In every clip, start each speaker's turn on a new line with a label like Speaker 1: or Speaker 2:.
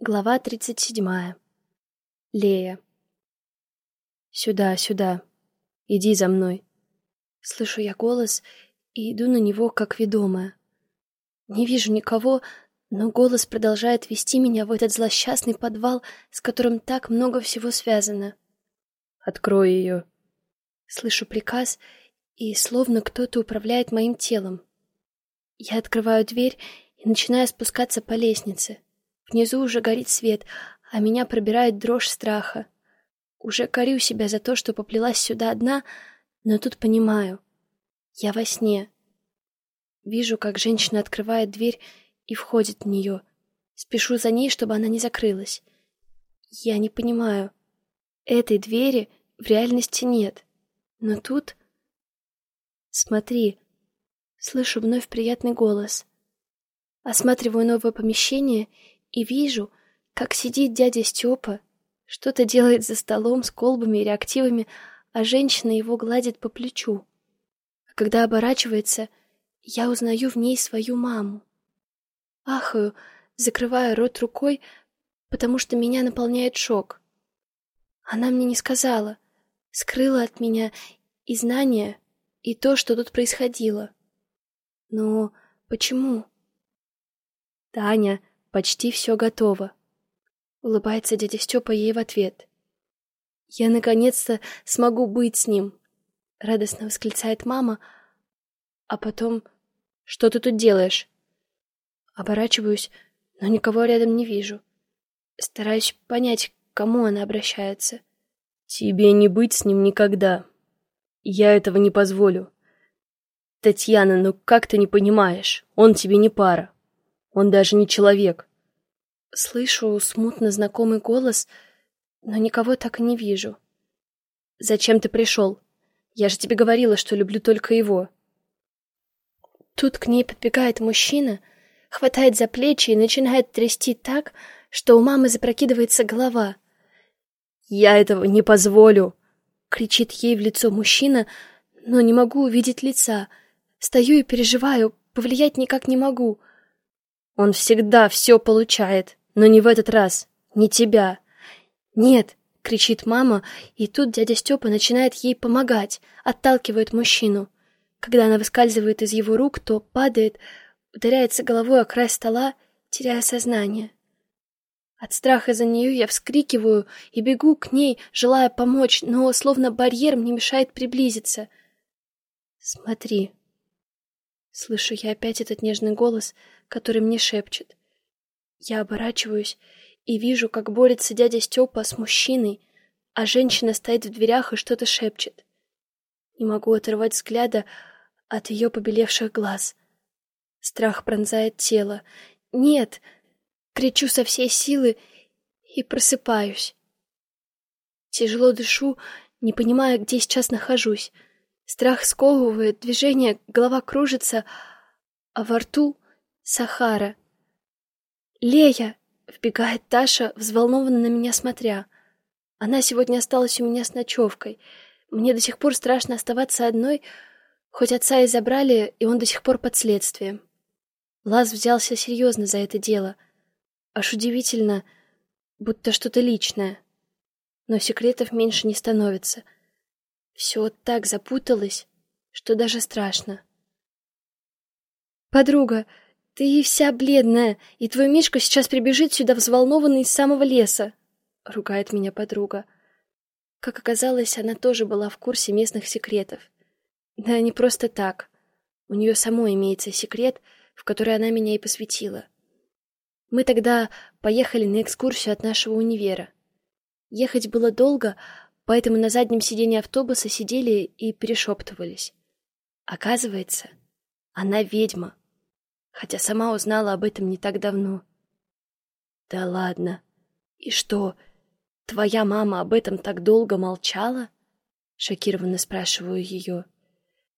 Speaker 1: Глава тридцать седьмая. Лея. «Сюда, сюда. Иди за мной». Слышу я голос и иду на него, как ведомая. Не вижу никого, но голос продолжает вести меня в этот злосчастный подвал, с которым так много всего связано.
Speaker 2: «Открой ее».
Speaker 1: Слышу приказ, и словно кто-то управляет моим телом. Я открываю дверь и начинаю спускаться по лестнице. Внизу уже горит свет, а меня пробирает дрожь страха. Уже корю себя за то, что поплелась сюда одна, но тут понимаю. Я во сне. Вижу, как женщина открывает дверь и входит в нее. Спешу за ней, чтобы она не закрылась. Я не понимаю. Этой двери в реальности нет. Но тут... Смотри. Слышу вновь приятный голос. Осматриваю новое помещение и вижу, как сидит дядя Степа, что-то делает за столом с колбами и реактивами, а женщина его гладит по плечу. А когда оборачивается, я узнаю в ней свою маму. Ахаю, закрывая рот рукой, потому что меня наполняет шок. Она мне не сказала, скрыла от меня и знания, и то, что тут происходило. Но почему?
Speaker 2: Таня, Почти все готово.
Speaker 1: Улыбается дядя Степа ей в ответ. Я наконец-то смогу быть с ним. Радостно восклицает мама, а потом... Что ты тут делаешь? Оборачиваюсь, но никого рядом не вижу. Стараюсь понять, к кому она обращается.
Speaker 2: Тебе не быть с ним никогда. Я этого не позволю. Татьяна, ну как ты не понимаешь? Он тебе не пара. Он даже не человек.
Speaker 1: Слышу смутно знакомый голос, но никого так и не вижу.
Speaker 2: Зачем ты пришел? Я же тебе говорила, что люблю только его.
Speaker 1: Тут к ней подбегает мужчина, хватает за плечи и начинает трясти так, что у мамы запрокидывается голова.
Speaker 2: «Я этого не позволю!»
Speaker 1: — кричит ей в лицо мужчина, но не могу увидеть лица. Стою и переживаю, повлиять никак не могу.
Speaker 2: Он всегда все получает, но не в этот раз, не тебя.
Speaker 1: Нет, кричит мама, и тут дядя Степа начинает ей помогать, отталкивает мужчину. Когда она выскальзывает из его рук, то падает, ударяется головой о край стола, теряя сознание. От страха за нее я вскрикиваю и бегу к ней, желая помочь, но словно барьер мне мешает приблизиться. «Смотри», Слышу я опять этот нежный голос, который мне шепчет. Я оборачиваюсь и вижу, как борется дядя Степа с мужчиной, а женщина стоит в дверях и что-то шепчет. Не могу оторвать взгляда от ее побелевших глаз. Страх пронзает тело. «Нет!» Кричу со всей силы и просыпаюсь. Тяжело дышу, не понимая, где сейчас нахожусь. Страх сковывает, движение, голова кружится, а во рту — Сахара. «Лея!» — вбегает Таша, взволнованно на меня смотря. Она сегодня осталась у меня с ночевкой. Мне до сих пор страшно оставаться одной, хоть отца и забрали, и он до сих пор под следствием. Лаз взялся серьезно за это дело. Аж удивительно, будто что-то личное. Но секретов меньше не становится — все так запуталось, что даже страшно. «Подруга, ты вся бледная, и твой Мишка сейчас прибежит сюда взволнованный из самого леса!» — ругает меня подруга. Как оказалось, она тоже была в курсе местных секретов. Да не просто так. У нее самой имеется секрет, в который она меня и посвятила. Мы тогда поехали на экскурсию от нашего универа. Ехать было долго, поэтому на заднем сиденье автобуса сидели и перешептывались. Оказывается, она ведьма, хотя сама узнала об этом не так давно. Да ладно. И что, твоя мама об этом так долго молчала? Шокированно спрашиваю ее.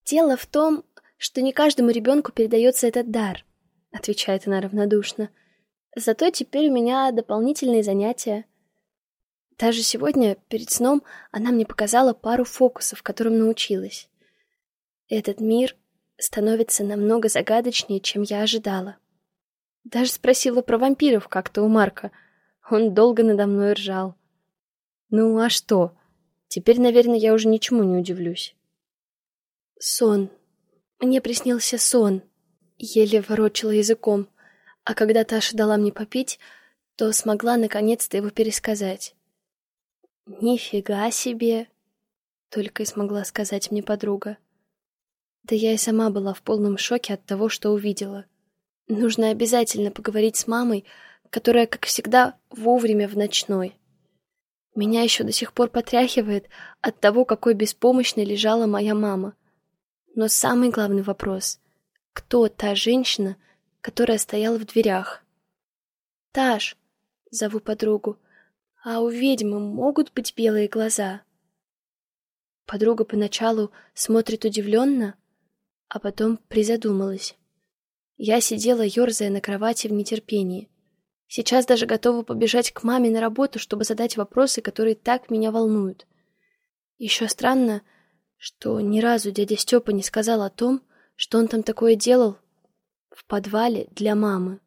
Speaker 1: Дело в том, что не каждому ребенку передается этот дар, отвечает она равнодушно. Зато теперь у меня дополнительные занятия. Даже сегодня, перед сном, она мне показала пару фокусов, которым научилась. Этот мир становится намного загадочнее, чем я ожидала. Даже спросила про вампиров как-то у Марка, Он долго надо мной ржал. Ну, а что? Теперь, наверное, я уже ничему не удивлюсь. Сон. Мне приснился сон. Еле ворочала языком. А когда Таша дала мне попить, то смогла наконец-то его пересказать. «Нифига себе!» — только и смогла сказать мне подруга. Да я и сама была в полном шоке от того, что увидела. Нужно обязательно поговорить с мамой, которая, как всегда, вовремя в ночной. Меня еще до сих пор потряхивает от того, какой беспомощной лежала моя мама. Но самый главный вопрос — кто та женщина, которая стояла в дверях? «Таш!» — зову подругу. «А у ведьмы могут быть белые глаза?» Подруга поначалу смотрит удивленно, а потом призадумалась. Я сидела, ерзая на кровати в нетерпении. Сейчас даже готова побежать к маме на работу, чтобы задать вопросы, которые так меня волнуют. Еще странно, что ни разу дядя Степа не сказал о том, что он там такое делал в подвале для мамы.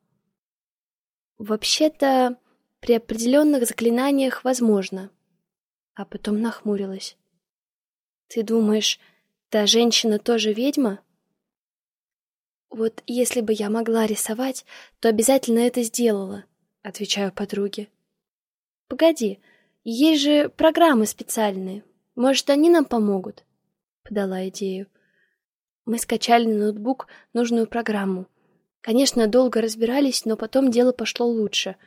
Speaker 1: Вообще-то, при определенных заклинаниях возможно. А потом нахмурилась. Ты думаешь, та женщина тоже ведьма? Вот если бы я могла рисовать, то обязательно это сделала. — отвечаю подруге. «Погоди, есть же программы специальные. Может, они нам помогут?» — подала идею. Мы скачали на ноутбук нужную программу. Конечно, долго разбирались, но потом дело пошло лучше.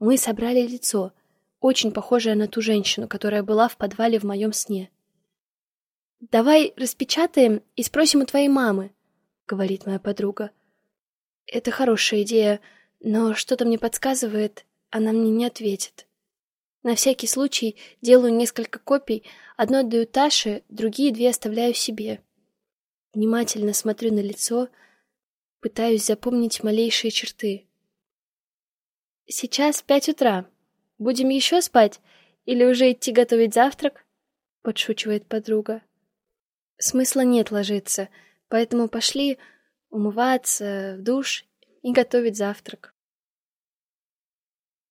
Speaker 1: Мы собрали лицо, очень похожее на ту женщину, которая была в подвале в моем сне. «Давай распечатаем и спросим у твоей мамы», — говорит моя подруга. «Это хорошая идея», но что-то мне подсказывает, она мне не ответит. На всякий случай делаю несколько копий, одно отдаю Таше, другие две оставляю себе. Внимательно смотрю на лицо, пытаюсь запомнить малейшие черты. «Сейчас пять утра. Будем еще спать? Или уже идти готовить завтрак?» — подшучивает подруга. Смысла нет ложиться, поэтому пошли умываться, в душ и готовить завтрак.